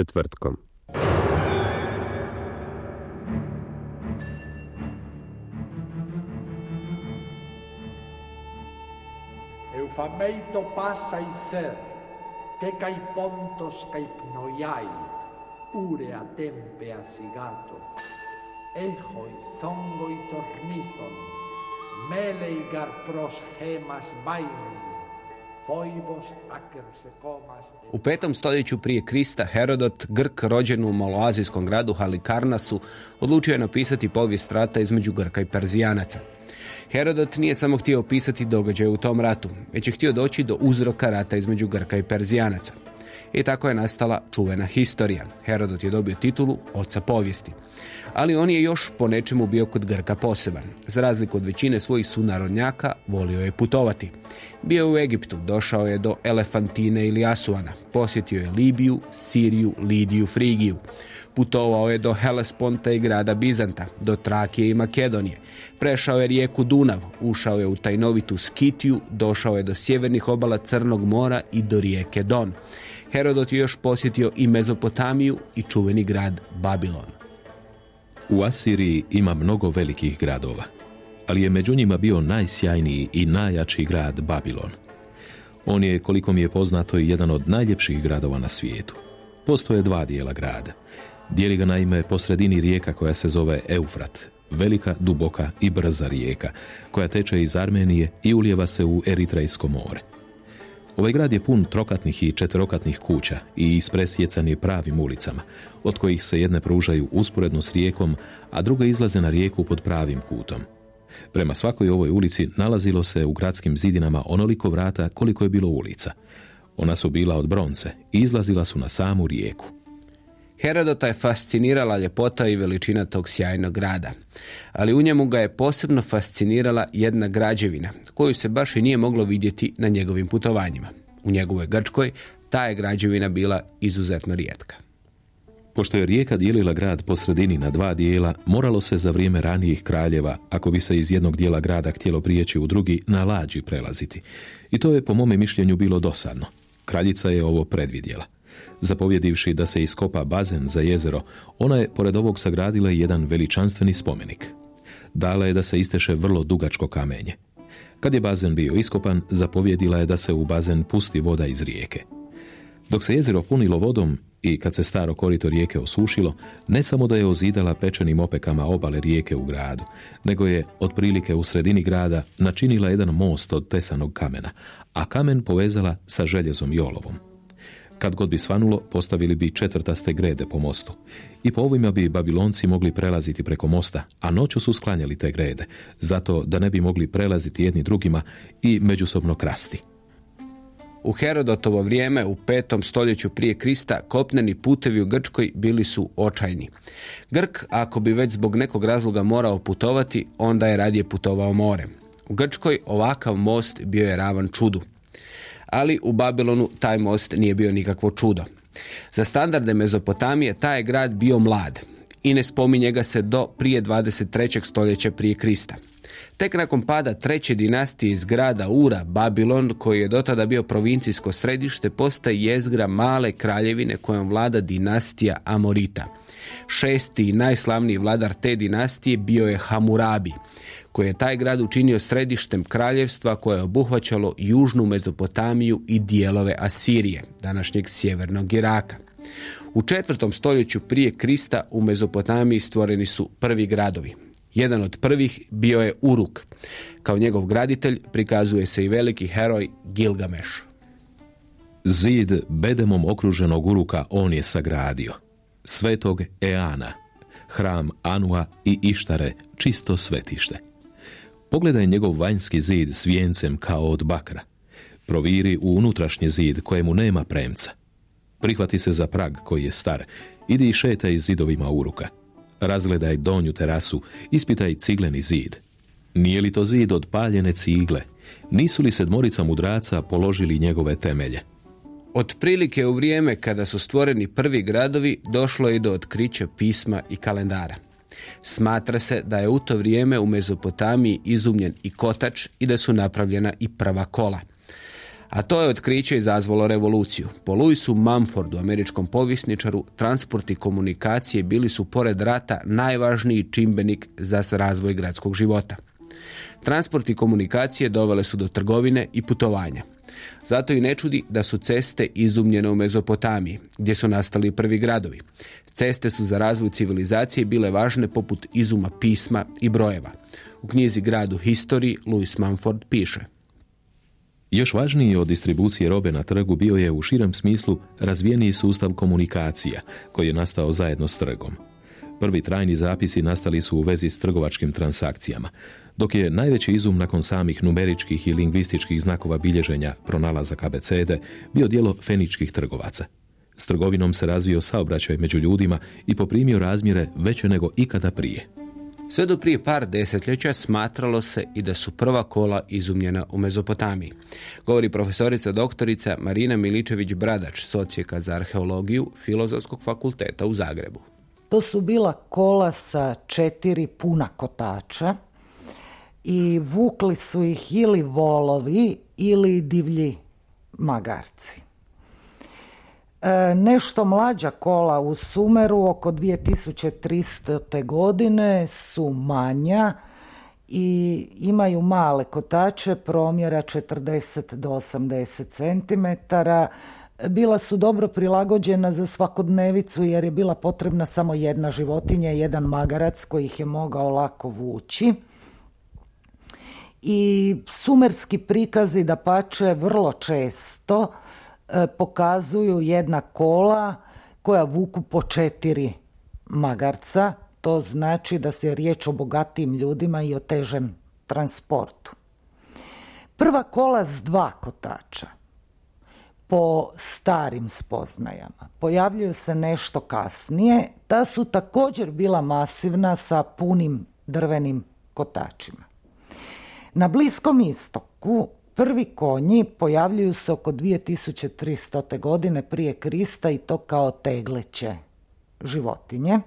Czetwertkom. Eufamein το πάσα ηθέρ, και καί πόντος καί πνοϊάι, ούρε ατέμπε ασυγάτο, έχω ηθόγκο η τορνήθον, μέλε η γαρπρός gemas βάινε, U petom stoljeću prije Krista Herodot, Grk rođen u maloazijskom gradu Halikarnasu, odlučio je napisati povijest rata između Grka i Perzijanaca. Herodot nije samo htio opisati događaje u tom ratu, već je htio doći do uzroka rata između Grka i Perzijanaca. I tako je nastala čuvena historija. Herodot je dobio titulu oca povijesti. Ali on je još po nečemu bio kod Grka poseban. Za razliku od većine svojih sunarodnjaka, volio je putovati. Bio je u Egiptu, došao je do Elefantine ili Asuana, posjetio je Libiju, Siriju, Lidiju, Frigiju. Putovao je do Helesponta i grada Bizanta, do Trakije i Makedonije. Prešao je rijeku Dunav, ušao je u tajnovitu Skitiju, došao je do sjevernih obala Crnog mora i do rijeke Don. Herodot je još posjetio i Mezopotamiju i čuveni grad Babilon. U Asiriji ima mnogo velikih gradova, ali je među njima bio najsjajniji i najjači grad Babilon. On je, koliko mi je poznato, jedan od najljepših gradova na svijetu. Postoje dva dijela grada. Dijeli ga naime po sredini rijeka koja se zove Eufrat, velika, duboka i brza rijeka, koja teče iz Armenije i ulijeva se u Eritrejsko more. Ovaj grad je pun trokatnih i četverokatnih kuća i ispresjecan je pravim ulicama, od kojih se jedne pružaju usporedno s rijekom, a druge izlaze na rijeku pod pravim kutom. Prema svakoj ovoj ulici nalazilo se u gradskim zidinama onoliko vrata koliko je bilo ulica. Ona su bila od bronce i izlazila su na samu rijeku. Herodota je fascinirala ljepota i veličina tog sjajnog grada, ali u njemu ga je posebno fascinirala jedna građevina koju se baš i nije moglo vidjeti na njegovim putovanjima. U njegovoj Grčkoj ta je građevina bila izuzetno rijetka. Pošto je rijeka dijelila grad po sredini na dva dijela, moralo se za vrijeme ranijih kraljeva, ako bi se iz jednog dijela grada htjelo prijeći u drugi, na lađi prelaziti. I to je po mome mišljenju bilo dosadno. Kraljica je ovo predvidjela. Zapovjedivši da se iskopa bazen za jezero, ona je pored ovog sagradila jedan veličanstveni spomenik. Dala je da se isteše vrlo dugačko kamenje. Kad je bazen bio iskopan, zapovjedila je da se u bazen pusti voda iz rijeke. Dok se jezero punilo vodom i kad se staro korito rijeke osušilo, ne samo da je ozidala pečenim opekama obale rijeke u gradu, nego je, otprilike u sredini grada, načinila jedan most od tesanog kamena, a kamen povezala sa željezom i olovom. Kad god bi svanulo, postavili bi četvrtaste grede po mostu. I po ovima bi Babilonci mogli prelaziti preko mosta, a noću su sklanjali te grede, zato da ne bi mogli prelaziti jedni drugima i međusobno krasti. U Herodotovo vrijeme u petom stoljeću prije Krista kopneni putevi u Grčkoj bili su očajni. Grk, ako bi već zbog nekog razloga morao putovati, onda je radije putovao morem. U Grčkoj ovakav most bio je ravan čudu ali u Babilonu taj most nije bio nikakvo čudo. Za standarde Mezopotamije taj je grad bio mlad i ne spominje ga se do prije 23. stoljeća prije Krista. Tek nakon pada treće dinastije iz grada Ura, Babilon, koji je dotada bio provincijsko središte, postaje jezgra male kraljevine kojom vlada dinastija Amorita. Šesti i najslavniji vladar te dinastije bio je Hamurabi, koji je taj grad učinio središtem kraljevstva koje je obuhvaćalo južnu Mezopotamiju i dijelove Asirije, današnjeg sjevernog Iraka. U četvrtom stoljeću prije Krista u Mezopotamiji stvoreni su prvi gradovi. Jedan od prvih bio je Uruk. Kao njegov graditelj prikazuje se i veliki heroj Gilgameš. Zid bedemom okruženog Uruka on je sagradio. Svetog Eana, hram Anua i Ištare, čisto svetište. Pogledaj njegov vanjski zid s vijencem kao od bakra. Proviri u unutrašnji zid kojemu nema premca. Prihvati se za prag koji je star. Idi i šetaj zidovima uruka. Razgledaj donju terasu, ispitaj cigleni zid. Nije li to zid od paljene cigle? Nisu li sedmorica mudraca položili njegove temelje? Otprilike u vrijeme kada su stvoreni prvi gradovi došlo je do otkrića pisma i kalendara. Smatra se da je u to vrijeme u Mezopotamiji izumljen i kotač i da su napravljena i prva kola. A to je otkriće izazvalo revoluciju. Po Louisu Mumfordu, američkom povjesničaru, transport i komunikacije bili su pored rata najvažniji čimbenik za razvoj gradskog života. Transport i komunikacije dovele su do trgovine i putovanja. Zato i ne čudi da su ceste izumljene u Mezopotamiji, gdje su nastali prvi gradovi. Ceste su za razvoj civilizacije bile važne poput izuma pisma i brojeva. U knjizi Gradu History Louis Mumford piše još važniji od distribucije robe na trgu bio je u širem smislu razvijeniji sustav komunikacija koji je nastao zajedno s trgom. Prvi trajni zapisi nastali su u vezi s trgovačkim transakcijama, dok je najveći izum nakon samih numeričkih i lingvističkih znakova bilježenja pronalazak abecede bio dijelo feničkih trgovaca. S trgovinom se razvio saobraćaj među ljudima i poprimio razmjere veće nego ikada prije. Sve do prije par desetljeća smatralo se i da su prva kola izumljena u Mezopotamiji. Govori profesorica doktorica Marina Miličević-Bradač, socijeka za arheologiju Filozofskog fakulteta u Zagrebu. To su bila kola sa četiri puna kotača i vukli su ih ili volovi ili divlji magarci. E, nešto mlađa kola u Sumeru oko 2300. godine su manja i imaju male kotače promjera 40 do 80 cm. Bila su dobro prilagođena za svakodnevicu jer je bila potrebna samo jedna životinja, jedan magarac koji ih je mogao lako vući. I sumerski prikazi da pače vrlo često pokazuju jedna kola koja vuku po četiri magarca. To znači da se riječ o bogatijim ljudima i o težem transportu. Prva kola s dva kotača po starim spoznajama. Pojavljuju se nešto kasnije. Ta su također bila masivna sa punim drvenim kotačima. Na Bliskom istoku Prvi konji pojavljuju se oko 2300. godine prije Krista i to kao tegleće životinje.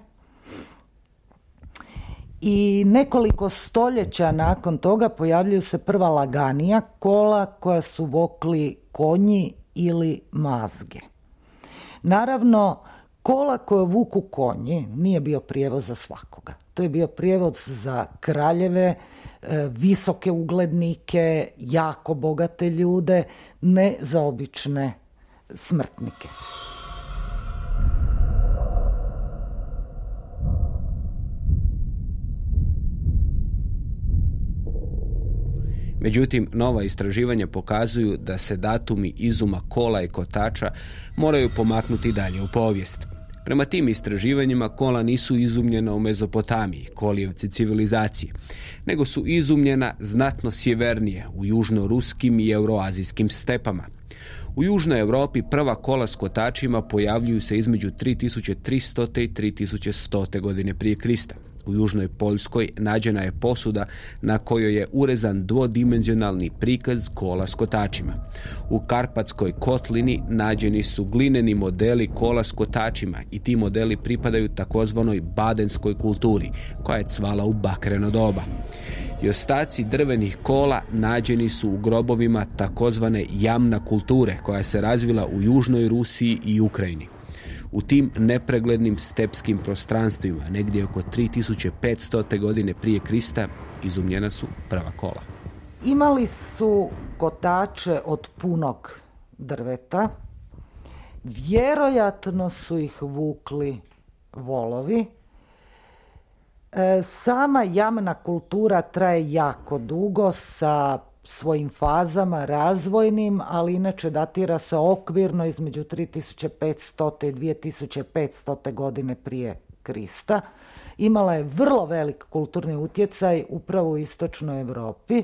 I nekoliko stoljeća nakon toga pojavljuju se prva laganija kola koja su vokli konji ili mazge. Naravno, kola koje vuku konji nije bio prijevoz za svakoga. To je bio prijevoz za kraljeve, E, visoke uglednike, jako bogate ljude, ne za obične smrtnike. Međutim, nova istraživanja pokazuju da se datumi izuma kola i kotača moraju pomaknuti dalje u povijest. Prema tim istraživanjima kola nisu izumljena u Mezopotamiji, kolijevci civilizacije, nego su izumljena znatno sjevernije u južno-ruskim i euroazijskim stepama. U južnoj Europi prva kola s kotačima pojavljuju se između 3300. i 3100. godine prije Krista. U južnoj Poljskoj nađena je posuda na kojoj je urezan dvodimenzionalni prikaz kola s kotačima. U Karpatskoj kotlini nađeni su glineni modeli kola s kotačima i ti modeli pripadaju takozvanoj badenskoj kulturi, koja je cvala u bakreno doba. I ostaci drvenih kola nađeni su u grobovima takozvane jamna kulture, koja se razvila u južnoj Rusiji i Ukrajini. U tim nepreglednim stepskim prostranstvima, negdje oko 3500. godine prije Krista, izumljena su prva kola. Imali su kotače od punog drveta, vjerojatno su ih vukli volovi. E, sama jamna kultura traje jako dugo sa svojim fazama razvojnim, ali inače datira se okvirno između 3500. i 2500. godine prije Krista. Imala je vrlo velik kulturni utjecaj upravo u istočnoj Europi.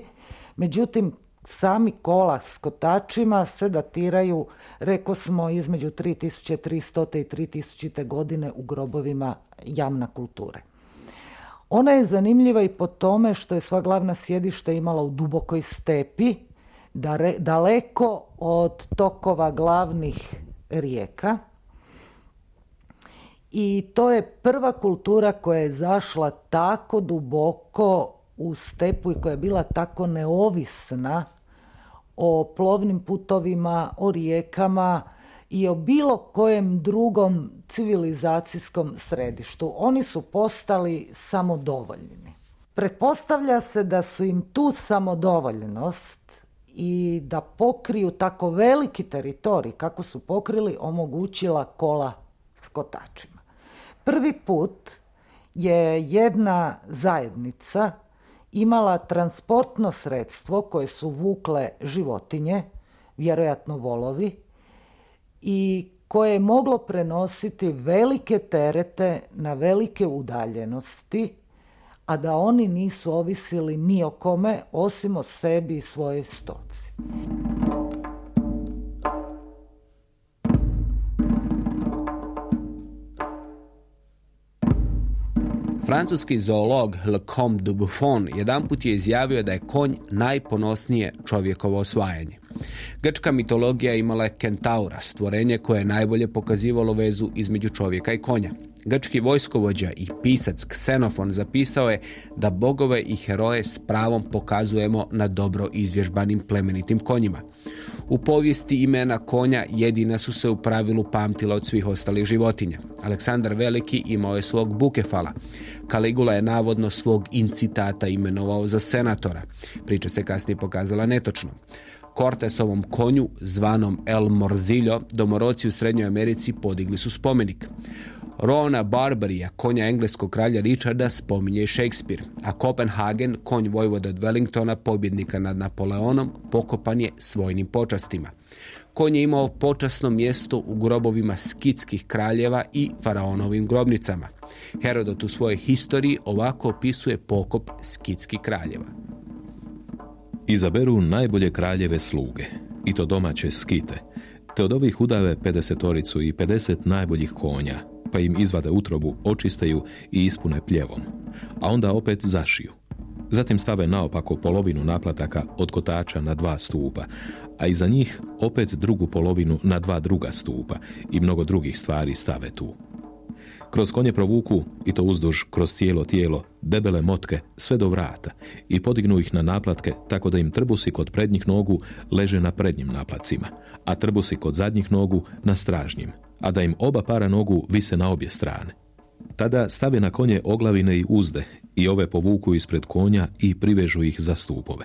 Međutim, sami kola s kotačima se datiraju, reko smo, između 3300. i 3000. godine u grobovima javna kulture. Ona je zanimljiva i po tome što je sva glavna sjedišta imala u dubokoj stepi, daleko od tokova glavnih rijeka. I to je prva kultura koja je zašla tako duboko u stepu i koja je bila tako neovisna o plovnim putovima, o rijekama i o bilo kojem drugom civilizacijskom središtu. Oni su postali samodovoljni. Pretpostavlja se da su im tu samodovoljnost i da pokriju tako veliki teritorij kako su pokrili omogućila kola s kotačima. Prvi put je jedna zajednica imala transportno sredstvo koje su vukle životinje, vjerojatno volovi, i koje je moglo prenositi velike terete na velike udaljenosti, a da oni nisu ovisili ni o kome osim o sebi i svojoj stoci. Francuski zoolog Comte de Buffon jedanput je izjavio da je konj najponosnije čovjekovo osvajanje. Grčka mitologija imala je kentaura, stvorenje koje je najbolje pokazivalo vezu između čovjeka i konja. Grčki vojskovođa i pisac Ksenofon zapisao je da bogove i heroje s pravom pokazujemo na dobro izvježbanim plemenitim konjima. U povijesti imena konja jedina su se u pravilu pamtila od svih ostalih životinja. Aleksandar Veliki imao je svog bukefala. Kaligula je navodno svog incitata imenovao za senatora. Priča se kasnije pokazala netočno. Cortesovom konju, zvanom El Morzillo, domoroci u Srednjoj Americi podigli su spomenik. Rona Barbarija, konja engleskog kralja Richarda, spominje Shakespeare, a Copenhagen, konj vojvoda od Wellingtona, pobjednika nad Napoleonom, pokopan je svojnim počastima. Konj je imao počasno mjesto u grobovima skitskih kraljeva i faraonovim grobnicama. Herodot u svojoj historiji ovako opisuje pokop skitskih kraljeva. Izaberu najbolje kraljeve sluge, i to domaće skite, te od ovih udave pedesetoricu i 50 najboljih konja, pa im izvade utrobu, očistaju i ispune pljevom, a onda opet zašiju. Zatim stave naopako polovinu naplataka od kotača na dva stupa, a iza njih opet drugu polovinu na dva druga stupa i mnogo drugih stvari stave tu. Kroz konje provuku, i to uzduž kroz cijelo tijelo, debele motke sve do vrata i podignu ih na naplatke tako da im trbusi kod prednjih nogu leže na prednjim naplacima, a trbusi kod zadnjih nogu na stražnjim, a da im oba para nogu vise na obje strane. Tada stave na konje oglavine i uzde i ove povuku ispred konja i privežu ih za stupove.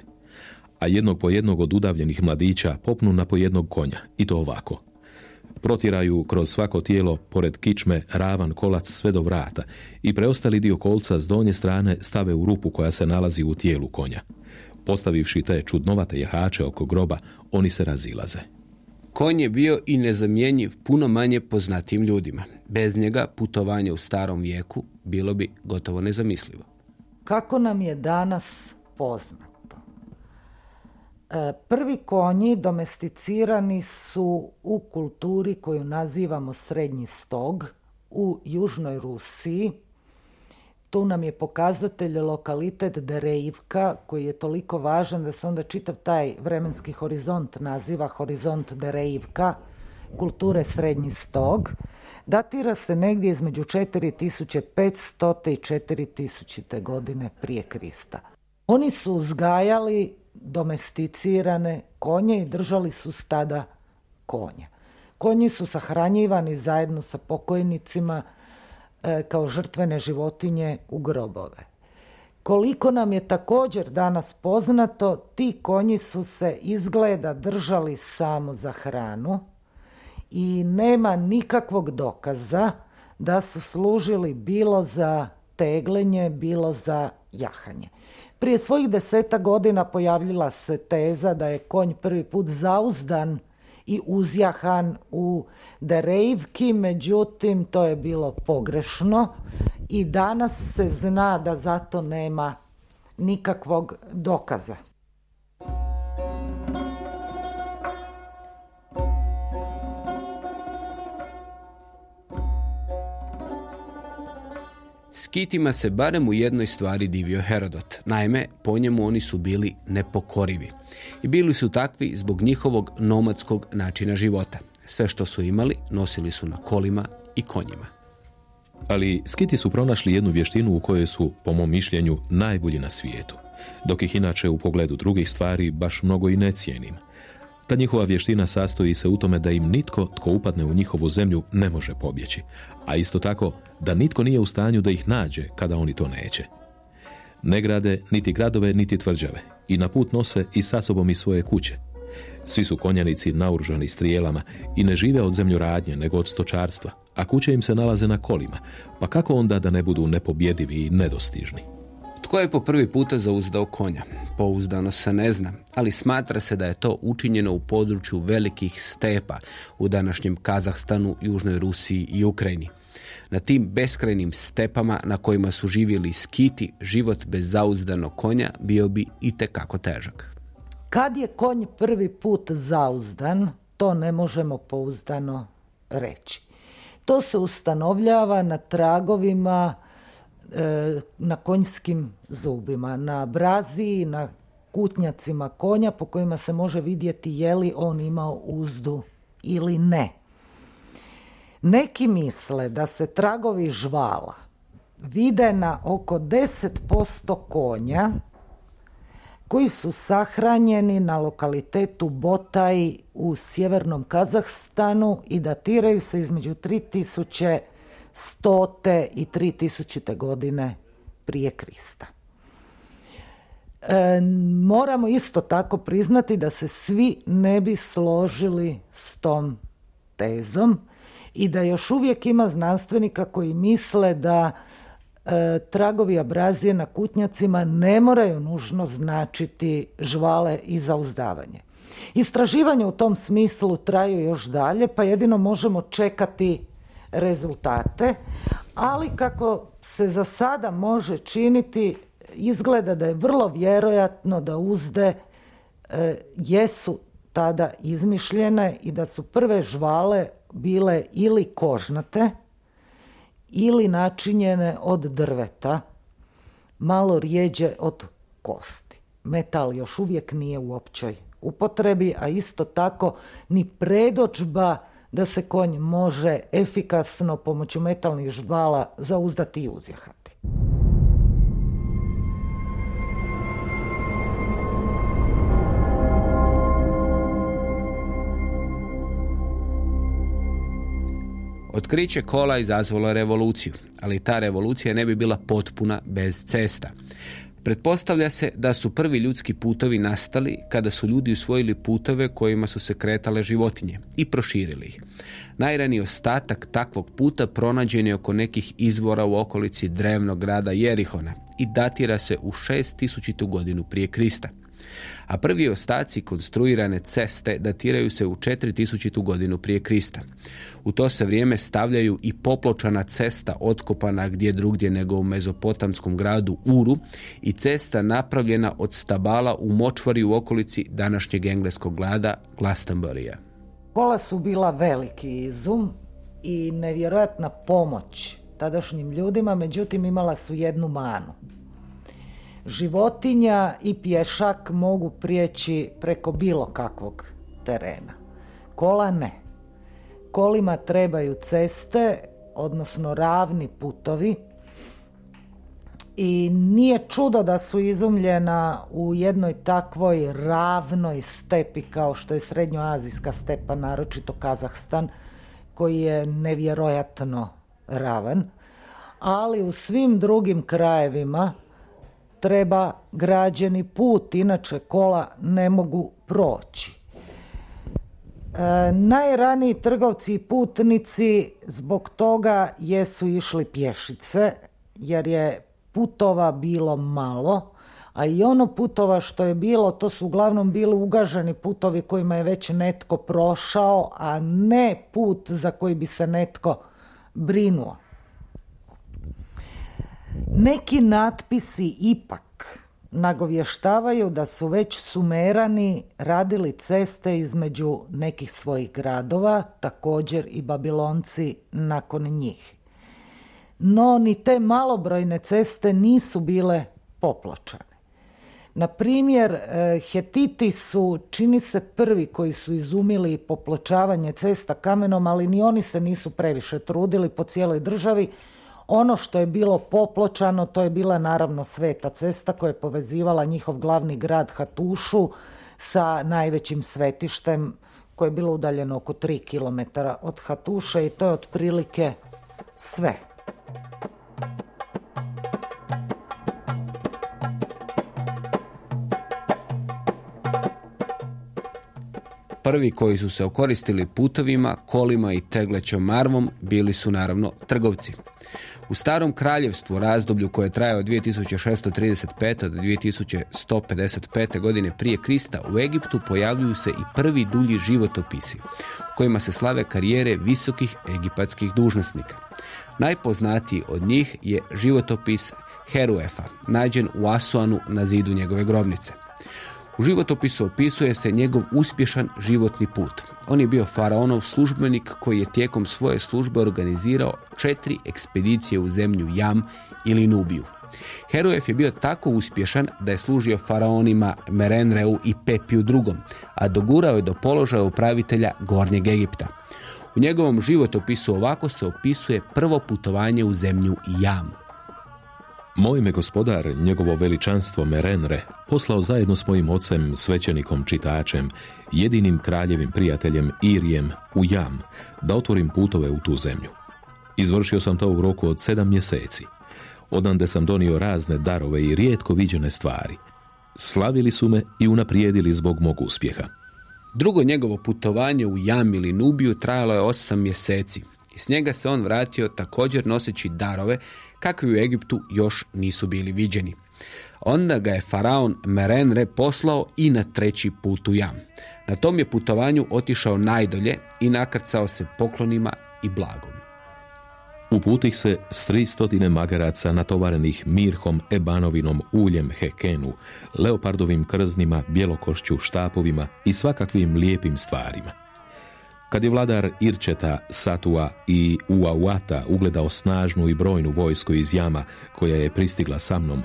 A jednog po jednog od udavljenih mladića popnu na po jednog konja i to ovako. Protiraju kroz svako tijelo, pored kičme, ravan kolac sve do vrata i preostali dio kolca s donje strane stave u rupu koja se nalazi u tijelu konja. Postavivši te čudnovate jahače oko groba, oni se razilaze. Konj je bio i nezamjenjiv puno manje poznatijim ljudima. Bez njega putovanje u starom vijeku bilo bi gotovo nezamislivo. Kako nam je danas poznato? E, prvi konji domesticirani su u kulturi koju nazivamo srednji stog u Južnoj Rusiji tu nam je pokazatelj lokalitet Derejivka koji je toliko važan da se onda čitav taj vremenski horizont naziva horizont Derejivka kulture Srednji stog. Datira se negdje između 4500. i 4000. godine prije Krista. Oni su uzgajali domesticirane konje i držali su stada konja. Konji su sahranjivani zajedno sa pokojnicima E, kao žrtvene životinje u grobove. Koliko nam je također danas poznato, ti konji su se izgleda držali samo za hranu i nema nikakvog dokaza da su služili bilo za teglenje, bilo za jahanje. Prije svojih deseta godina pojavljila se teza da je konj prvi put zauzdan i uzjahan u Derejvki, međutim to je bilo pogrešno i danas se zna da zato nema nikakvog dokaza. Skitima se barem u jednoj stvari divio Herodot. Naime, po njemu oni su bili nepokorivi. I bili su takvi zbog njihovog nomadskog načina života. Sve što su imali nosili su na kolima i konjima. Ali skiti su pronašli jednu vještinu u kojoj su, po mom mišljenju, najbolji na svijetu, dok ih inače u pogledu drugih stvari baš mnogo i ne cijenim. Ta njihova vještina sastoji se u tome da im nitko tko upadne u njihovu zemlju ne može pobjeći, a isto tako da nitko nije u stanju da ih nađe kada oni to neće. Ne grade niti gradove niti tvrđave i na put nose i sa sobom i svoje kuće. Svi su konjanici naoružani strijelama i ne žive od zemljoradnje nego od stočarstva, a kuće im se nalaze na kolima, pa kako onda da ne budu nepobjedivi i nedostižni? Tko je po prvi puta zauzdao konja? Pouzdano se ne zna, ali smatra se da je to učinjeno u području velikih stepa u današnjem Kazahstanu, Južnoj Rusiji i Ukrajini. Na tim beskrajnim stepama na kojima su živjeli skiti, život bez zauzdanog konja bio bi i tekako težak. Kad je konj prvi put zauzdan, to ne možemo pouzdano reći. To se ustanovljava na tragovima na konjskim zubima, na braziji, na kutnjacima konja po kojima se može vidjeti je li on imao uzdu ili ne. Neki misle da se tragovi žvala vide na oko 10% konja koji su sahranjeni na lokalitetu Botaj u sjevernom Kazahstanu i datiraju se između 3100. i 3000. godine prije Krista. E, moramo isto tako priznati da se svi ne bi složili s tom tezom i da još uvijek ima znanstvenika koji misle da e, tragovi abrazije na kutnjacima ne moraju nužno značiti žvale i zauzdavanje. Istraživanje u tom smislu traju još dalje, pa jedino možemo čekati rezultate, ali kako se za sada može činiti, izgleda da je vrlo vjerojatno da uzde e, jesu tada izmišljene i da su prve žvale bile ili kožnate ili načinjene od drveta, malo rijeđe od kosti. Metal još uvijek nije u općoj upotrebi, a isto tako ni predođba da se konj može efikasno pomoću metalnih žvala zauzdati i uzjehati. Otkriće kola izazvalo revoluciju, ali ta revolucija ne bi bila potpuna bez cesta. Pretpostavlja se da su prvi ljudski putovi nastali kada su ljudi usvojili putove kojima su se kretale životinje i proširili ih. Najraniji ostatak takvog puta pronađen je oko nekih izvora u okolici drevnog grada Jerihona i datira se u 6000. godinu prije Krista a prvi ostaci konstruirane ceste datiraju se u 4000. godinu prije Krista. U to se vrijeme stavljaju i popločana cesta otkopana gdje drugdje nego u mezopotamskom gradu Uru i cesta napravljena od stabala u močvari u okolici današnjeg engleskog grada Glastonburya. Kola su bila veliki izum i nevjerojatna pomoć tadašnjim ljudima, međutim imala su jednu manu životinja i pješak mogu prijeći preko bilo kakvog terena. Kola ne. Kolima trebaju ceste, odnosno ravni putovi, i nije čudo da su izumljena u jednoj takvoj ravnoj stepi kao što je srednjoazijska stepa, naročito Kazahstan, koji je nevjerojatno ravan, ali u svim drugim krajevima treba građeni put, inače kola ne mogu proći. E, najraniji trgovci i putnici zbog toga jesu išli pješice, jer je putova bilo malo, a i ono putova što je bilo, to su uglavnom bili ugaženi putovi kojima je već netko prošao, a ne put za koji bi se netko brinuo. Neki natpisi ipak nagovještavaju da su već sumerani radili ceste između nekih svojih gradova, također i Babilonci nakon njih. No, ni te malobrojne ceste nisu bile popločane. Na primjer, e, Hetiti su, čini se, prvi koji su izumili popločavanje cesta kamenom, ali ni oni se nisu previše trudili po cijeloj državi, Ono što je bilo popločano, to je bila naravno sveta cesta koja je povezivala njihov glavni grad Hatušu sa najvećim svetištem koje je bilo udaljeno oko 3 km od Hatuše i to je otprilike sve. Prvi koji su se okoristili putovima, kolima i teglećom marvom bili su naravno trgovci. U starom kraljevstvu, razdoblju koje traje od 2635. do 2155. godine prije Krista, u Egiptu pojavljuju se i prvi dulji životopisi, kojima se slave karijere visokih egipatskih dužnosnika. Najpoznatiji od njih je životopis Heruefa, nađen u Asuanu na zidu njegove grobnice. U životopisu opisuje se njegov uspješan životni put. On je bio faraonov službenik koji je tijekom svoje službe organizirao četiri ekspedicije u zemlju Jam ili Nubiju. Heruef je bio tako uspješan da je služio faraonima Merenreu i Pepiju II, a dogurao je do položaja upravitelja Gornjeg Egipta. U njegovom životopisu ovako se opisuje prvo putovanje u zemlju Jam. Moj me gospodar, njegovo veličanstvo Merenre, poslao zajedno s mojim ocem, svećenikom čitačem, jedinim kraljevim prijateljem Irijem u Jam, da otvorim putove u tu zemlju. Izvršio sam to u roku od sedam mjeseci. Odande sam donio razne darove i rijetko viđene stvari. Slavili su me i unaprijedili zbog mog uspjeha. Drugo njegovo putovanje u Jam ili Nubiju trajalo je osam mjeseci i s njega se on vratio također noseći darove kakvi u Egiptu još nisu bili viđeni. Onda ga je faraon Merenre poslao i na treći put u jam. Na tom je putovanju otišao najdolje i nakrcao se poklonima i blagom. Uputih se s tri stotine magaraca natovarenih mirhom, ebanovinom, uljem, hekenu, leopardovim krznima, bjelokošću, štapovima i svakakvim lijepim stvarima. Kad je vladar Irčeta, Satua i Uauata ugledao snažnu i brojnu vojsku iz jama koja je pristigla sa mnom,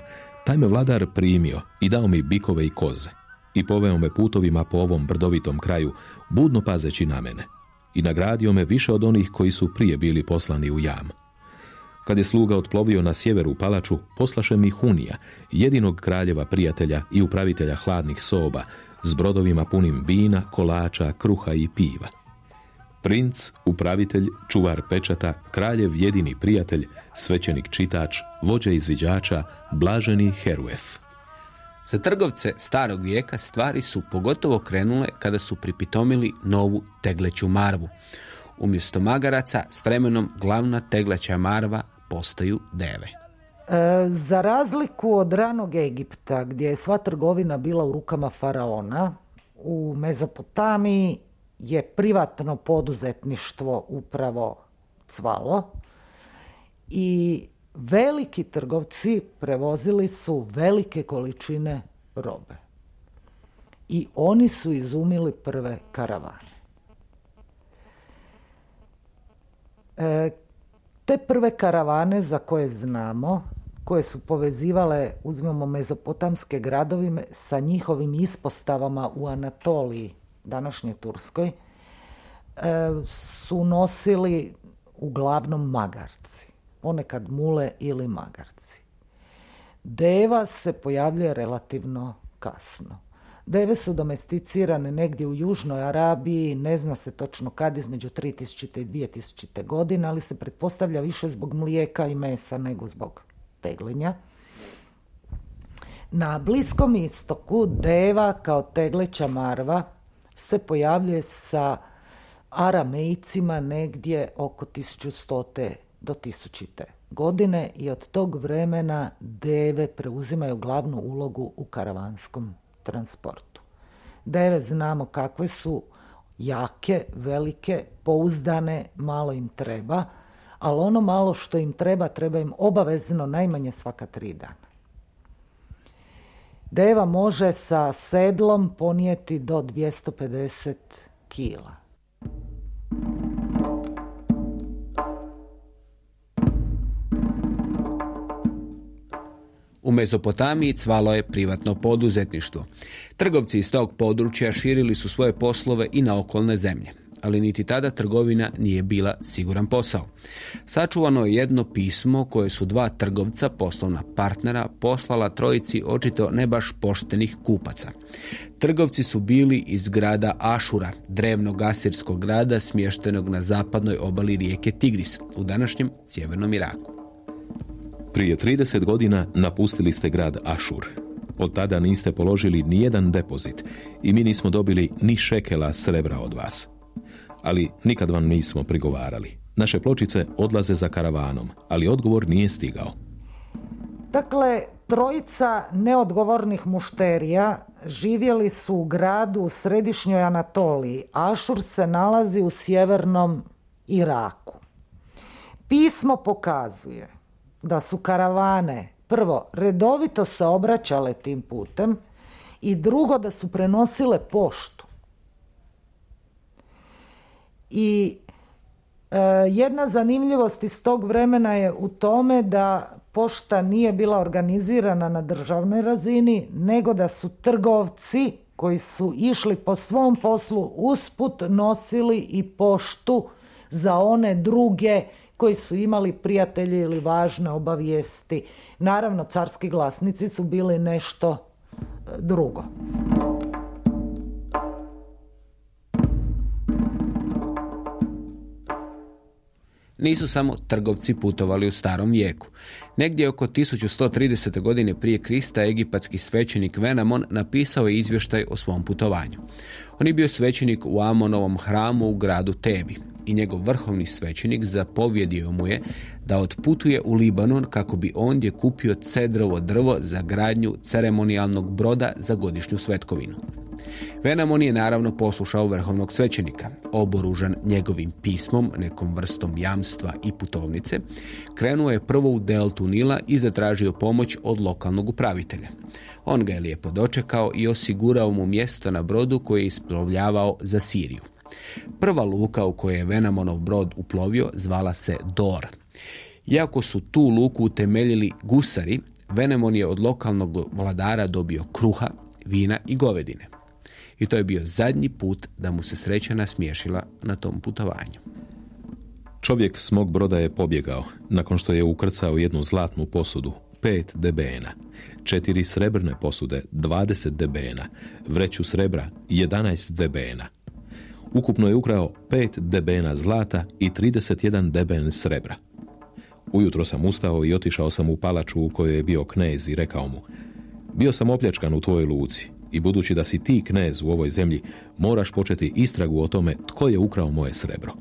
taj me vladar primio i dao mi bikove i koze i poveo me putovima po ovom brdovitom kraju, budno pazeći na mene i nagradio me više od onih koji su prije bili poslani u jam. Kad je sluga otplovio na sjeveru palaču, poslaše mi Hunija, jedinog kraljeva prijatelja i upravitelja hladnih soba, s brodovima punim vina, kolača, kruha i piva. Princ, upravitelj, čuvar pečata, kraljev jedini prijatelj, svećenik čitač, vođa izviđača, blaženi Heruef. Za trgovce starog vijeka stvari su pogotovo krenule kada su pripitomili novu tegleću marvu. Umjesto magaraca s vremenom glavna tegleća marva postaju deve. E, za razliku od ranog Egipta, gdje je sva trgovina bila u rukama faraona, u Mezopotamiji je privatno poduzetništvo upravo cvalo i veliki trgovci prevozili su velike količine robe. I oni su izumili prve karavane. E, te prve karavane za koje znamo, koje su povezivale, uzmemo mezopotamske gradovime, sa njihovim ispostavama u Anatoliji današnjoj Turskoj, e, su nosili uglavnom magarci, ponekad mule ili magarci. Deva se pojavljuje relativno kasno. Deve su domesticirane negdje u Južnoj Arabiji, ne zna se točno kad, između 3000. i 2000. godine, ali se pretpostavlja više zbog mlijeka i mesa nego zbog teglinja. Na Bliskom istoku deva kao tegleća marva se pojavljuje sa aramejcima negdje oko 1100. do 1000. godine i od tog vremena deve preuzimaju glavnu ulogu u karavanskom transportu. Deve znamo kakve su jake, velike, pouzdane, malo im treba, ali ono malo što im treba, treba im obavezno najmanje svaka tri dana. Deva može sa sedlom ponijeti do 250 kila. U Mezopotamiji cvalo je privatno poduzetništvo. Trgovci iz tog područja širili su svoje poslove i na okolne zemlje. Ali niti tada trgovina nije bila siguran posao. Sačuvano je jedno pismo koje su dva trgovca, poslovna partnera, poslala trojici očito ne baš poštenih kupaca. Trgovci su bili iz grada Ašura, drevnog asirskog grada smještenog na zapadnoj obali rijeke Tigris, u današnjem sjevernom Iraku. Prije 30 godina napustili ste grad Ašur. Od tada niste položili ni jedan depozit i mi nismo dobili ni šekela srebra od vas. Ali nikad vam nismo prigovarali. Naše pločice odlaze za karavanom, ali odgovor nije stigao. Dakle, trojica neodgovornih mušterija živjeli su u gradu u središnjoj Anatoliji. Ašur se nalazi u sjevernom Iraku. Pismo pokazuje da su karavane prvo redovito se obraćale tim putem i drugo da su prenosile poštu. I e, jedna zanimljivost iz tog vremena je u tome da pošta nije bila organizirana na državnoj razini, nego da su trgovci koji su išli po svom poslu usput nosili i poštu za one druge koji su imali prijatelje ili važne obavijesti. Naravno, carski glasnici su bili nešto e, drugo. Nisu samo trgovci putovali u starom vijeku. Negdje oko 1130. godine prije Krista egipatski svećenik Venamon napisao je izvještaj o svom putovanju. On je bio svećenik u Amonovom hramu u gradu Tebi i njegov vrhovni svećenik zapovjedio mu je da otputuje u Libanon kako bi ondje kupio cedrovo drvo za gradnju ceremonijalnog broda za godišnju svetkovinu. Venamon je naravno poslušao vrhovnog svećenika, oboružan njegovim pismom, nekom vrstom jamstva i putovnice, krenuo je prvo u deltu Nila i zatražio pomoć od lokalnog upravitelja. On ga je lijepo dočekao i osigurao mu mjesto na brodu koji je isplovljavao za Siriju. Prva luka u kojoj je Venamonov brod uplovio zvala se Dor. Iako su tu luku utemeljili gusari, Venemon je od lokalnog vladara dobio kruha, vina i govedine. I to je bio zadnji put da mu se sreća nasmiješila na tom putovanju. Čovjek s mog broda je pobjegao, nakon što je ukrcao jednu zlatnu posudu, pet debena, četiri srebrne posude, 20 debena, vreću srebra, 11 debena, Ukupno je ukrao pet debena zlata i 31 deben srebra. Ujutro sam ustao i otišao sam u palaču u kojoj je bio knez i rekao mu Bio sam opljačkan u tvojoj luci i budući da si ti knez u ovoj zemlji, moraš početi istragu o tome tko je ukrao moje srebro.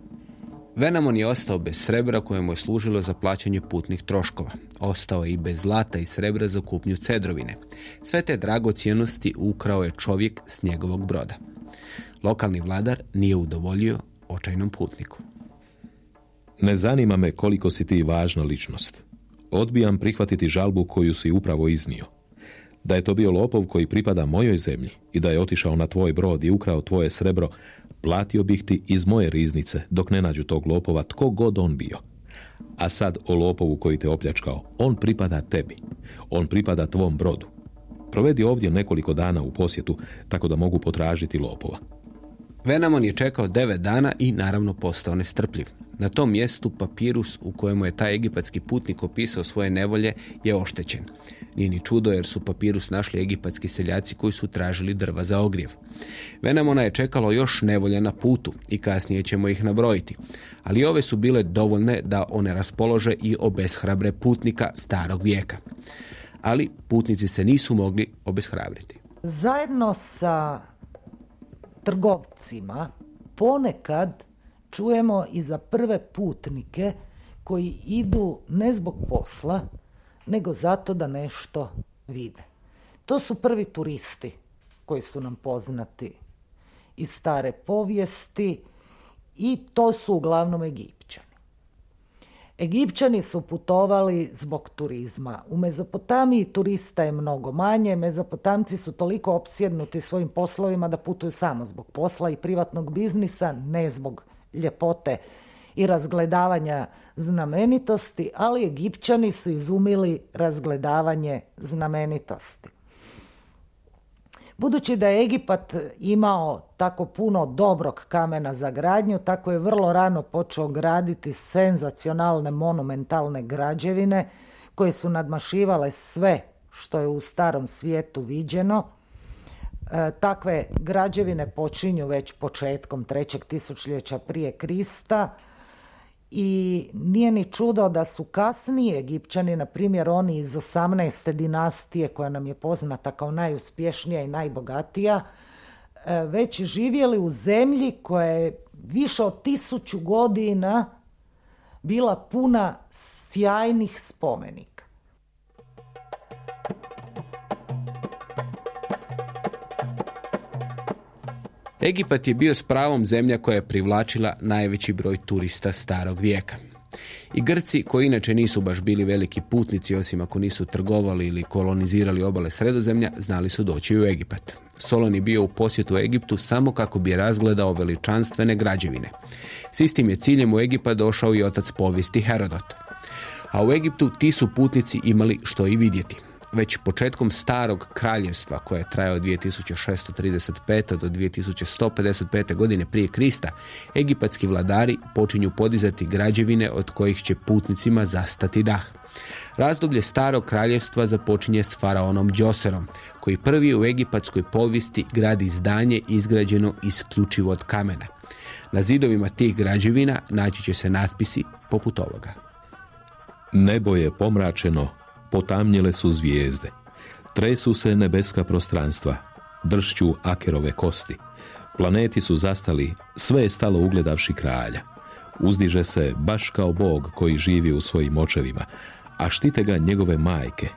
Venamon je ostao bez srebra koje mu je služilo za plaćanje putnih troškova. Ostao je i bez zlata i srebra za kupnju cedrovine. Sve te dragocjenosti ukrao je čovjek s njegovog broda. Lokalni vladar nije udovoljio očajnom putniku. Ne zanima me koliko si ti važna ličnost. Odbijam prihvatiti žalbu koju si upravo iznio. Da je to bio lopov koji pripada mojoj zemlji i da je otišao na tvoj brod i ukrao tvoje srebro, platio bih ti iz moje riznice dok ne nađu tog lopova tko god on bio. A sad o lopovu koji te opljačkao, on pripada tebi. On pripada tvom brodu. Provedi ovdje nekoliko dana u posjetu, tako da mogu potražiti lopova. Venamon je čekao devet dana i naravno postao nestrpljiv. Na tom mjestu papirus u kojemu je taj egipatski putnik opisao svoje nevolje je oštećen. Nije ni čudo jer su papirus našli egipatski seljaci koji su tražili drva za ogrjev. Venamona je čekalo još nevolja na putu i kasnije ćemo ih nabrojiti. Ali ove su bile dovoljne da one raspolože i obeshrabre putnika starog vijeka. Ali putnici se nisu mogli obeshrabriti. Zajedno sa trgovcima ponekad čujemo i za prve putnike koji idu ne zbog posla, nego zato da nešto vide. To su prvi turisti koji su nam poznati iz stare povijesti i to su uglavnom Egipćani. Egipćani su putovali zbog turizma. U Mezopotamiji turista je mnogo manje. Mezopotamci su toliko opsjednuti svojim poslovima da putuju samo zbog posla i privatnog biznisa, ne zbog ljepote i razgledavanja znamenitosti, ali Egipćani su izumili razgledavanje znamenitosti. Budući da je Egipat imao tako puno dobrog kamena za gradnju, tako je vrlo rano počeo graditi senzacionalne monumentalne građevine koje su nadmašivale sve što je u starom svijetu viđeno. E, takve građevine počinju već početkom trećeg tisućljeća prije Krista i nije ni čudo da su kasniji Egipćani, na primjer oni iz 18. dinastije koja nam je poznata kao najuspješnija i najbogatija, e, već živjeli u zemlji koja je više od tisuću godina bila puna sjajnih spomenika. Egipat je bio s pravom zemlja koja je privlačila najveći broj turista starog vijeka. I Grci, koji inače nisu baš bili veliki putnici, osim ako nisu trgovali ili kolonizirali obale sredozemlja, znali su doći u Egipat. Solon je bio u posjetu Egiptu samo kako bi razgledao veličanstvene građevine. S istim je ciljem u Egipat došao i otac povijesti Herodot. A u Egiptu ti su putnici imali što i vidjeti – već početkom starog kraljevstva koje je trajao 2635. do 2155. godine prije Krista, egipatski vladari počinju podizati građevine od kojih će putnicima zastati dah. Razdoblje starog kraljevstva započinje s faraonom Djoserom, koji prvi u egipatskoj povijesti gradi zdanje izgrađeno isključivo od kamena. Na zidovima tih građevina naći će se natpisi poput ovoga. Nebo je pomračeno potamnjele su zvijezde. Tresu se nebeska prostranstva, dršću akerove kosti. Planeti su zastali, sve je stalo ugledavši kralja. Uzdiže se baš kao bog koji živi u svojim očevima, a štite ga njegove majke.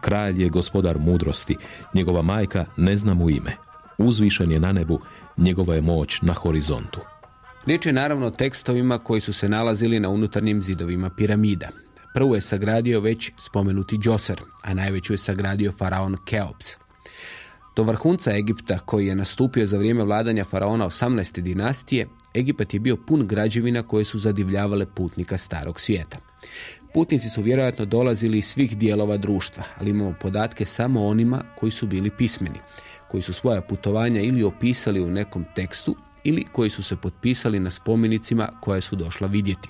Kralj je gospodar mudrosti, njegova majka ne zna mu ime. Uzvišen je na nebu, njegova je moć na horizontu. Riječ je naravno o tekstovima koji su se nalazili na unutarnjim zidovima piramida. Prvu je sagradio već spomenuti Djoser, a najveću je sagradio faraon Keops. Do vrhunca Egipta, koji je nastupio za vrijeme vladanja faraona 18. dinastije, Egipat je bio pun građevina koje su zadivljavale putnika starog svijeta. Putnici su vjerojatno dolazili iz svih dijelova društva, ali imamo podatke samo onima koji su bili pismeni, koji su svoja putovanja ili opisali u nekom tekstu ili koji su se potpisali na spomenicima koje su došla vidjeti.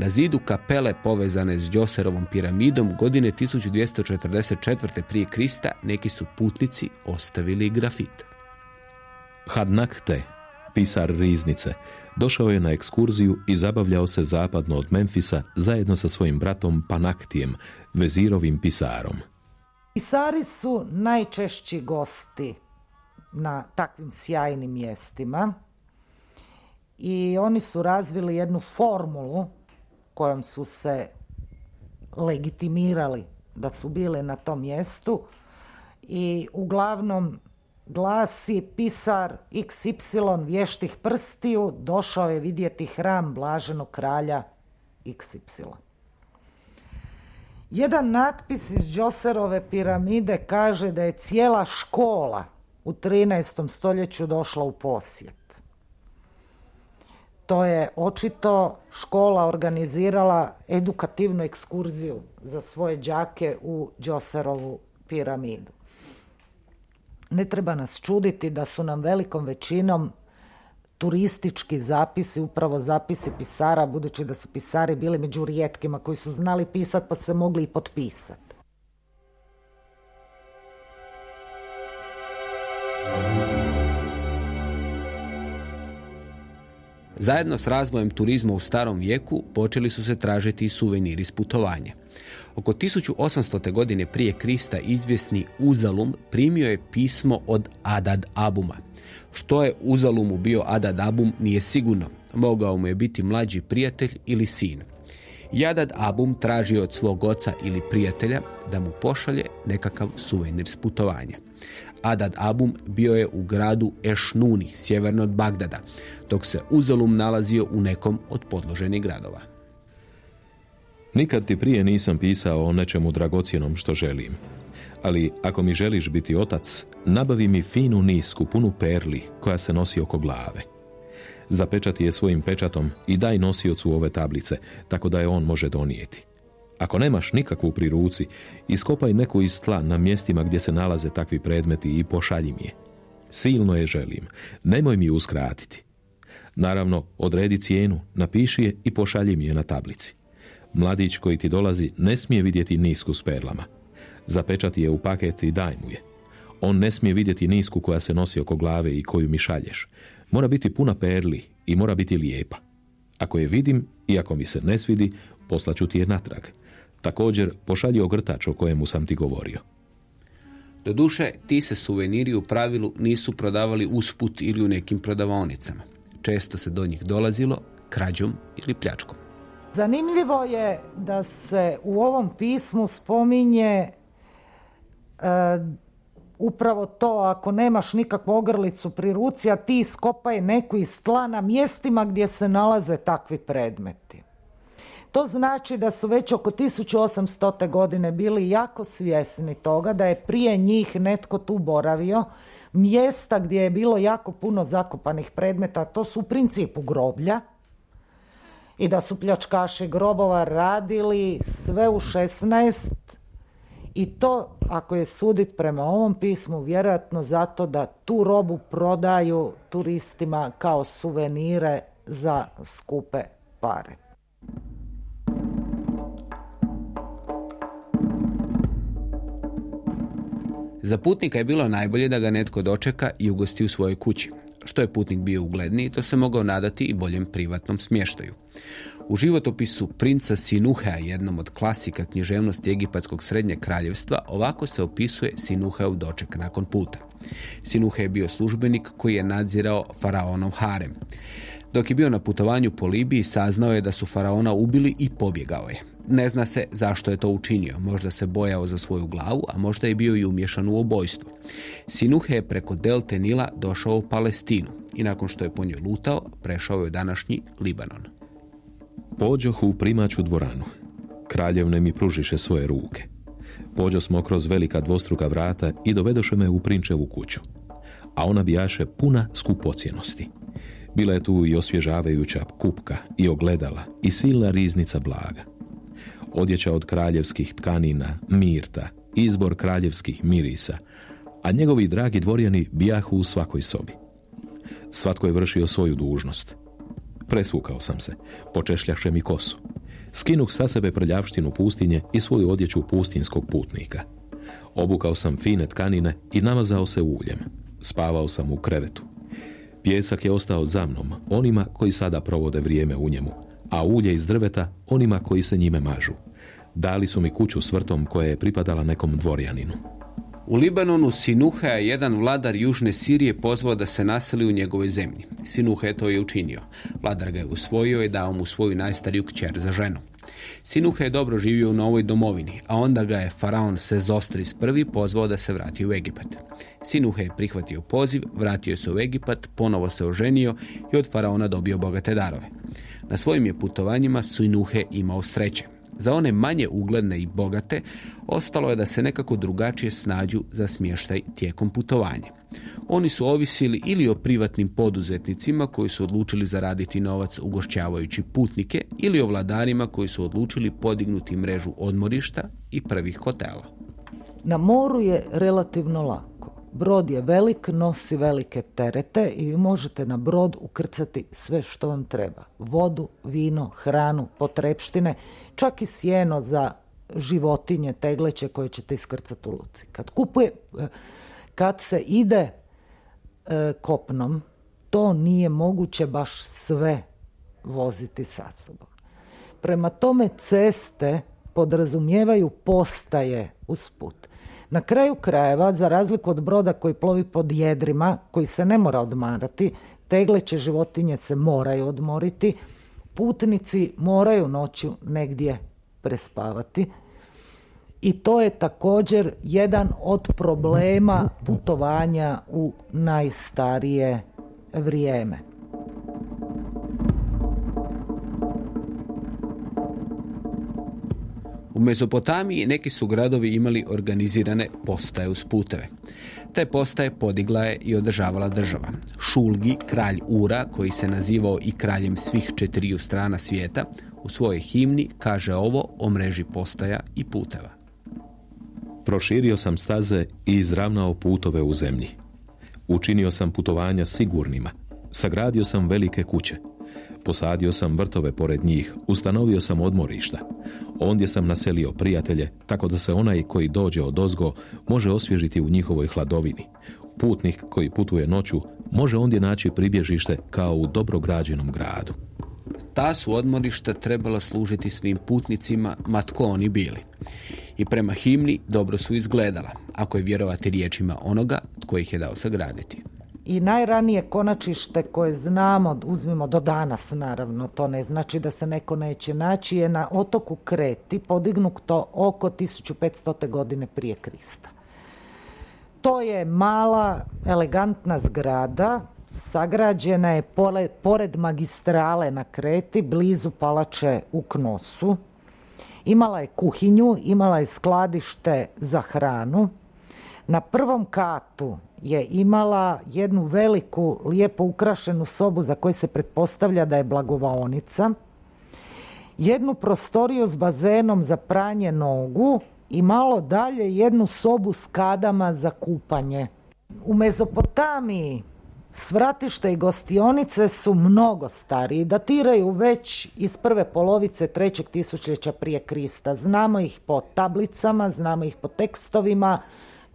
Na zidu kapele povezane s Djoserovom piramidom godine 1244. prije Krista neki su putnici ostavili grafit. Hadnakte, pisar riznice, došao je na ekskurziju i zabavljao se zapadno od Memfisa zajedno sa svojim bratom Panaktijem, vezirovim pisarom. Pisari su najčešći gosti na takvim sjajnim mjestima i oni su razvili jednu formulu kojom su se legitimirali da su bili na tom mjestu i uglavnom glasi pisar XY vještih prstiju došao je vidjeti hram blaženog kralja XY. Jedan natpis iz Džoserove piramide kaže da je cijela škola u 13. stoljeću došla u posjet to je očito škola organizirala edukativnu ekskurziju za svoje đake u Djoserovu piramidu. Ne treba nas čuditi da su nam velikom većinom turistički zapisi, upravo zapisi pisara, budući da su pisari bili među rijetkima koji su znali pisati pa se mogli i potpisati. Zajedno s razvojem turizma u starom vijeku počeli su se tražiti i suveniri s putovanja. Oko 1800. godine prije Krista izvjesni Uzalum primio je pismo od Adad Abuma. Što je Uzalumu bio Adad Abum nije sigurno. Mogao mu je biti mlađi prijatelj ili sin. Jadad Abum traži od svog oca ili prijatelja da mu pošalje nekakav suvenir s putovanja. Adad Abum bio je u gradu Ešnuni, sjeverno od Bagdada, dok se Uzalum nalazio u nekom od podloženih gradova. Nikad ti prije nisam pisao o nečemu dragocjenom što želim. Ali ako mi želiš biti otac, nabavi mi finu nisku punu perli koja se nosi oko glave. Zapečati je svojim pečatom i daj nosiocu ove tablice, tako da je on može donijeti. Ako nemaš nikakvu pri ruci, iskopaj neku iz tla na mjestima gdje se nalaze takvi predmeti i pošalji mi je. Silno je želim. Nemoj mi uskratiti. Naravno, odredi cijenu, napiši je i pošalji mi je na tablici. Mladić koji ti dolazi ne smije vidjeti nisku s perlama. Zapečati je u paket i daj mu je. On ne smije vidjeti nisku koja se nosi oko glave i koju mi šalješ. Mora biti puna perli i mora biti lijepa. Ako je vidim i ako mi se ne svidi, poslaću ti je natrag. Također, pošalji ogrtač o kojemu sam ti govorio. Doduše, ti se suveniri u pravilu nisu prodavali usput ili u nekim prodavaonicama. Često se do njih dolazilo krađom ili pljačkom. Zanimljivo je da se u ovom pismu spominje e, upravo to ako nemaš nikakvu ogrlicu pri ruci, a ti skopaj neku iz tla na mjestima gdje se nalaze takvi predmeti. To znači da su već oko 1800. godine bili jako svjesni toga da je prije njih netko tu boravio, mjesta gdje je bilo jako puno zakopanih predmeta, to su u principu groblja, i da su pljačkaši grobova radili sve u 16 i to, ako je sudit prema ovom pismu, vjerojatno zato da tu robu prodaju turistima kao suvenire za skupe pare. Za putnika je bilo najbolje da ga netko dočeka i ugosti u svojoj kući. Što je putnik bio ugledniji, to se mogao nadati i boljem privatnom smještaju. U životopisu princa Sinuhea, jednom od klasika književnosti Egipatskog srednjeg kraljevstva, ovako se opisuje Sinuheov doček nakon puta. Sinuhe je bio službenik koji je nadzirao faraonov harem. Dok je bio na putovanju po Libiji, saznao je da su faraona ubili i pobjegao je. Ne zna se zašto je to učinio. Možda se bojao za svoju glavu, a možda je bio i umješan u ubojstvo. Sinuhe je preko Delte Nila došao u Palestinu i nakon što je po njoj lutao, prešao je današnji Libanon. Pođoh u primaću dvoranu. Kraljevne mi pružiše svoje ruke. Pođo smo kroz velika dvostruka vrata i dovedoše me u prinčevu kuću. A ona bijaše puna skupocjenosti. Bila je tu i osvježavajuća kupka i ogledala i silna riznica blaga. Odjeća od kraljevskih tkanina, mirta, izbor kraljevskih mirisa, a njegovi dragi dvorjani bijahu u svakoj sobi. Svatko je vršio svoju dužnost. Presvukao sam se, počešljaše mi kosu. Skinuh sa sebe prljavštinu pustinje i svoju odjeću pustinskog putnika. Obukao sam fine tkanine i namazao se uljem. Spavao sam u krevetu. Pjesak je ostao za mnom, onima koji sada provode vrijeme u njemu, a ulje iz drveta onima koji se njime mažu. Dali su mi kuću s vrtom koja je pripadala nekom dvorjaninu. U Libanonu Sinuha je jedan vladar Južne Sirije pozvao da se naseli u njegovoj zemlji. Sinuhe to je učinio. Vladar ga je usvojio i dao mu svoju najstariju kćer za ženu. Sinuhe je dobro živio u novoj domovini, a onda ga je faraon Sezostris prvi pozvao da se vrati u Egipat. Sinuhe je prihvatio poziv, vratio se u Egipat, ponovo se oženio i od faraona dobio bogate darove. Na svojim je putovanjima Sinuhe imao sreće. Za one manje ugledne i bogate ostalo je da se nekako drugačije snađu za smještaj tijekom putovanja. Oni su ovisili ili o privatnim poduzetnicima koji su odlučili zaraditi novac ugošćavajući putnike ili o vladarima koji su odlučili podignuti mrežu odmorišta i prvih hotela. Na moru je relativno lako. Brod je velik, nosi velike terete i možete na brod ukrcati sve što vam treba. Vodu, vino, hranu, potrepštine, čak i sjeno za životinje, tegleće koje ćete iskrcati u luci. Kad kupuje, kad se ide e, kopnom, to nije moguće baš sve voziti sa sobom. Prema tome ceste podrazumijevaju postaje usput. Na kraju krajeva, za razliku od broda koji plovi pod jedrima, koji se ne mora odmarati, tegleće životinje se moraju odmoriti, putnici moraju noću negdje prespavati i to je također jedan od problema putovanja u najstarije vrijeme. U Mezopotamiji neki su gradovi imali organizirane postaje uz puteve. Te postaje podigla je i održavala država. Šulgi, kralj Ura, koji se nazivao i kraljem svih četiriju strana svijeta, U svojoj himni kaže ovo o mreži postaja i puteva. Proširio sam staze i izravnao putove u zemlji. Učinio sam putovanja sigurnima. Sagradio sam velike kuće. Posadio sam vrtove pored njih, ustanovio sam odmorišta. Ondje sam naselio prijatelje, tako da se onaj koji dođe od ozgo može osvježiti u njihovoj hladovini. Putnik koji putuje noću može ondje naći pribježište kao u dobro građenom gradu. Ta su odmorišta trebala služiti svim putnicima, ma tko oni bili. I prema himni dobro su izgledala, ako je vjerovati riječima onoga tko ih je dao sagraditi i najranije konačište koje znamo, uzmimo do danas naravno, to ne znači da se neko neće naći, je na otoku Kreti podignuto oko 1500. godine prije Krista. To je mala, elegantna zgrada, sagrađena je pored magistrale na Kreti, blizu palače u Knosu. Imala je kuhinju, imala je skladište za hranu. Na prvom katu je imala jednu veliku, lijepo ukrašenu sobu za koju se pretpostavlja da je blagovaonica, jednu prostoriju s bazenom za pranje nogu i malo dalje jednu sobu s kadama za kupanje. U Mezopotamiji svratište i gostionice su mnogo stariji, datiraju već iz prve polovice trećeg tisućljeća prije Krista. Znamo ih po tablicama, znamo ih po tekstovima,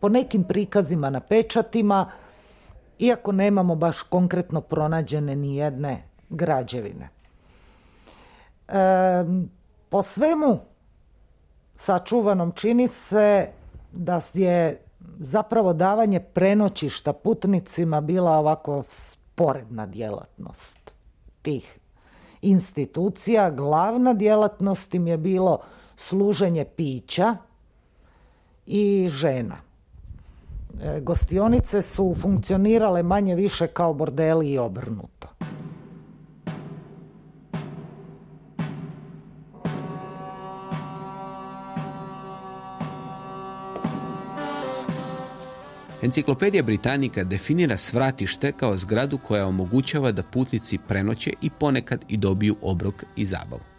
po nekim prikazima na pečatima, iako nemamo baš konkretno pronađene ni jedne građevine. E, po svemu sačuvanom čini se da je zapravo davanje prenoćišta putnicima bila ovako sporedna djelatnost tih institucija. Glavna djelatnost im je bilo služenje pića i žena. E, gostionice su funkcionirale manje više kao bordeli i obrnuto. Enciklopedija Britanika definira svratište kao zgradu koja omogućava da putnici prenoće i ponekad i dobiju obrok i zabavu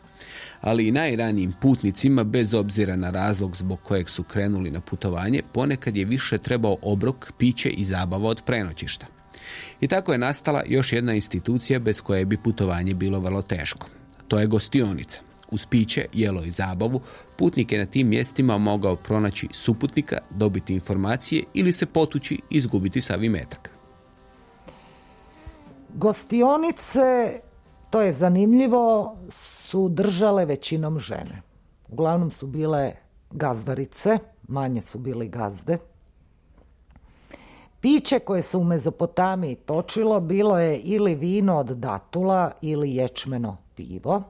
ali i najranijim putnicima, bez obzira na razlog zbog kojeg su krenuli na putovanje, ponekad je više trebao obrok, piće i zabava od prenoćišta. I tako je nastala još jedna institucija bez koje bi putovanje bilo vrlo teško. To je gostionica. Uz piće, jelo i zabavu, putnik je na tim mjestima mogao pronaći suputnika, dobiti informacije ili se potući i izgubiti savi metak. Gostionice to je zanimljivo, su držale većinom žene. Uglavnom su bile gazdarice, manje su bili gazde. Piće koje su u Mezopotamiji točilo bilo je ili vino od datula ili ječmeno pivo.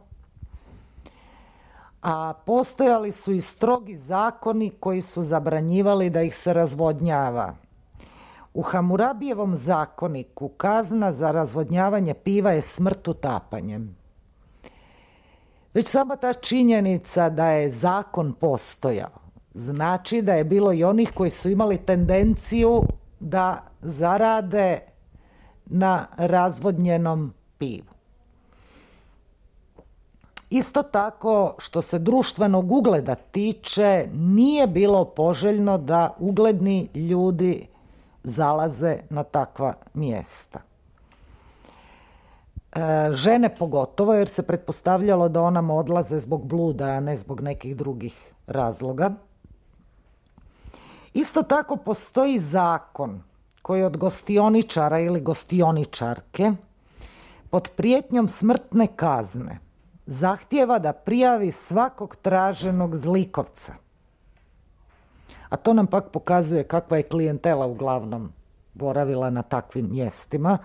A postojali su i strogi zakoni koji su zabranjivali da ih se razvodnjava. U Hamurabijevom zakoniku kazna za razvodnjavanje piva je smrt utapanjem. Već sama ta činjenica da je zakon postojao, znači da je bilo i onih koji su imali tendenciju da zarade na razvodnjenom pivu. Isto tako što se društvenog ugleda tiče, nije bilo poželjno da ugledni ljudi zalaze na takva mjesta. E, žene pogotovo jer se pretpostavljalo da onamo odlaze zbog bluda, a ne zbog nekih drugih razloga. Isto tako postoji zakon koji od gostioničara ili gostioničarke pod prijetnjom smrtne kazne zahtjeva da prijavi svakog traženog zlikovca – a to nam pak pokazuje kakva je klijentela uglavnom boravila na takvim mjestima.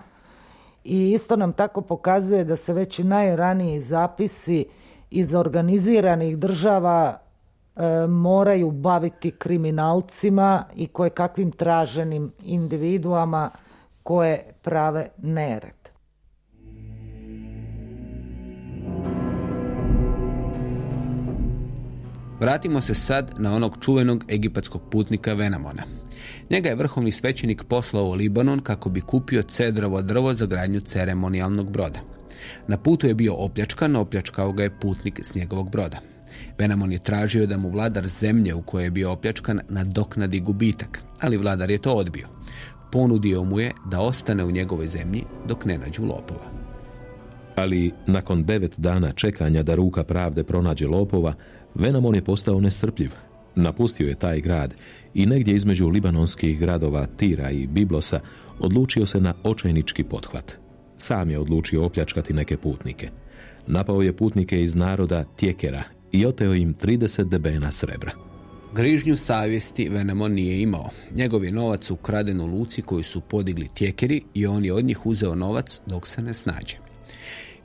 I isto nam tako pokazuje da se već i najraniji zapisi iz organiziranih država e, moraju baviti kriminalcima i koje kakvim traženim individuama koje prave nered. Vratimo se sad na onog čuvenog egipatskog putnika Venamona. Njega je vrhovni svećenik poslao u Libanon kako bi kupio cedrovo drvo za gradnju ceremonijalnog broda. Na putu je bio opljačkan, opljačkao ga je putnik s njegovog broda. Venamon je tražio da mu vladar zemlje u kojoj je bio opljačkan nadoknadi gubitak, ali vladar je to odbio. Ponudio mu je da ostane u njegovoj zemlji dok ne nađu lopova. Ali nakon devet dana čekanja da ruka pravde pronađe lopova, Venamon je postao nestrpljiv. Napustio je taj grad i negdje između libanonskih gradova Tira i Biblosa odlučio se na očajnički pothvat. Sam je odlučio opljačkati neke putnike. Napao je putnike iz naroda Tjekera i oteo im 30 debena srebra. Grižnju savjesti Venemon nije imao. Njegov je novac ukraden u luci koju su podigli tjekeri i on je od njih uzeo novac dok se ne snađe.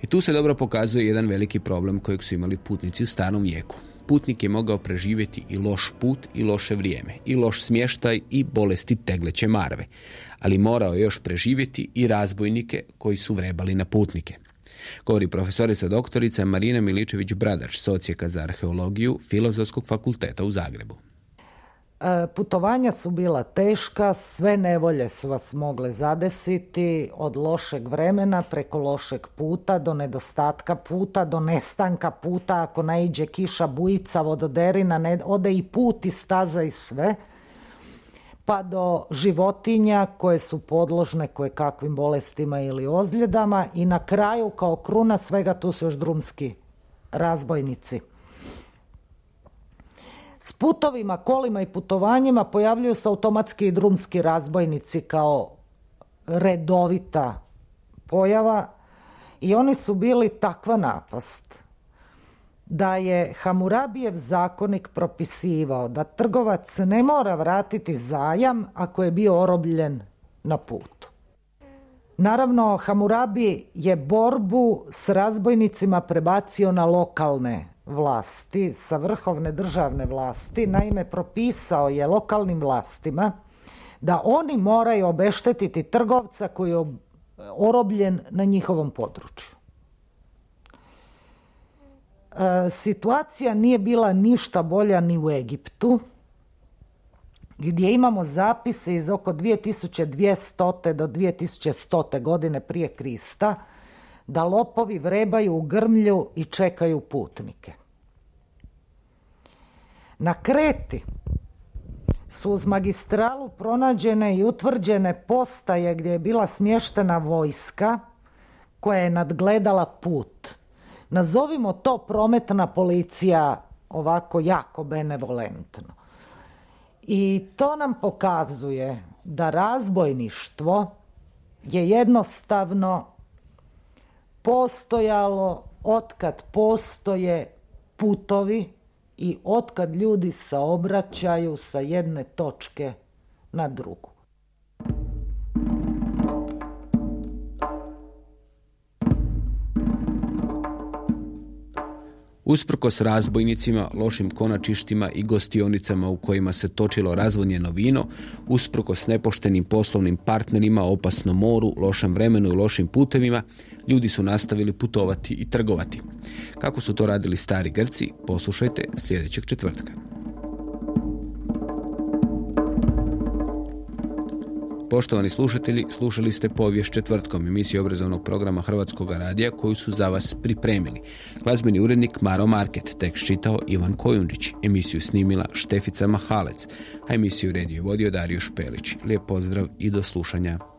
I tu se dobro pokazuje jedan veliki problem kojeg su imali putnici u starom vijeku. Putnik je mogao preživjeti i loš put i loše vrijeme, i loš smještaj i bolesti tegleće marve, ali morao je još preživjeti i razbojnike koji su vrebali na putnike. Govori profesorica doktorica Marina Miličević-Bradač, socijeka za arheologiju Filozofskog fakulteta u Zagrebu. E, putovanja su bila teška, sve nevolje su vas mogle zadesiti, od lošeg vremena preko lošeg puta do nedostatka puta, do nestanka puta, ako naiđe kiša, bujica, vododerina, ne, ode i put i staza i sve pa do životinja koje su podložne koje kakvim bolestima ili ozljedama i na kraju kao kruna svega tu su još drumski razbojnici. S putovima, kolima i putovanjima pojavljuju se automatski i drumski razbojnici kao redovita pojava i oni su bili takva napast da je Hamurabijev zakonik propisivao da trgovac ne mora vratiti zajam ako je bio orobljen na putu. Naravno, Hamurabi je borbu s razbojnicima prebacio na lokalne vlasti, sa vrhovne državne vlasti. Naime, propisao je lokalnim vlastima da oni moraju obeštetiti trgovca koji je orobljen na njihovom području. E, situacija nije bila ništa bolja ni u Egiptu, gdje imamo zapise iz oko 2200. do 2100. godine prije Krista, da lopovi vrebaju u grmlju i čekaju putnike. Na Kreti su uz magistralu pronađene i utvrđene postaje gdje je bila smještena vojska koja je nadgledala put nazovimo to prometna policija ovako jako benevolentno. I to nam pokazuje da razbojništvo je jednostavno postojalo otkad postoje putovi i otkad ljudi se obraćaju sa jedne točke na drugu. Usprkos razbojnicima, lošim konačištima i gostionicama u kojima se točilo razvodnjeno vino, usprkos nepoštenim poslovnim partnerima, opasnom moru, lošem vremenu i lošim putevima, ljudi su nastavili putovati i trgovati. Kako su to radili stari Grci, poslušajte sljedećeg četvrtka. Poštovani slušatelji, slušali ste povijest četvrtkom emisiju obrazovnog programa Hrvatskog radija koju su za vas pripremili. Glazbeni urednik Maro Market, tekst čitao Ivan Kojundić, emisiju snimila Štefica Mahalec, a emisiju redio vodio Dario Špelić. Lijep pozdrav i do slušanja.